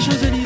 Champs-Élysées.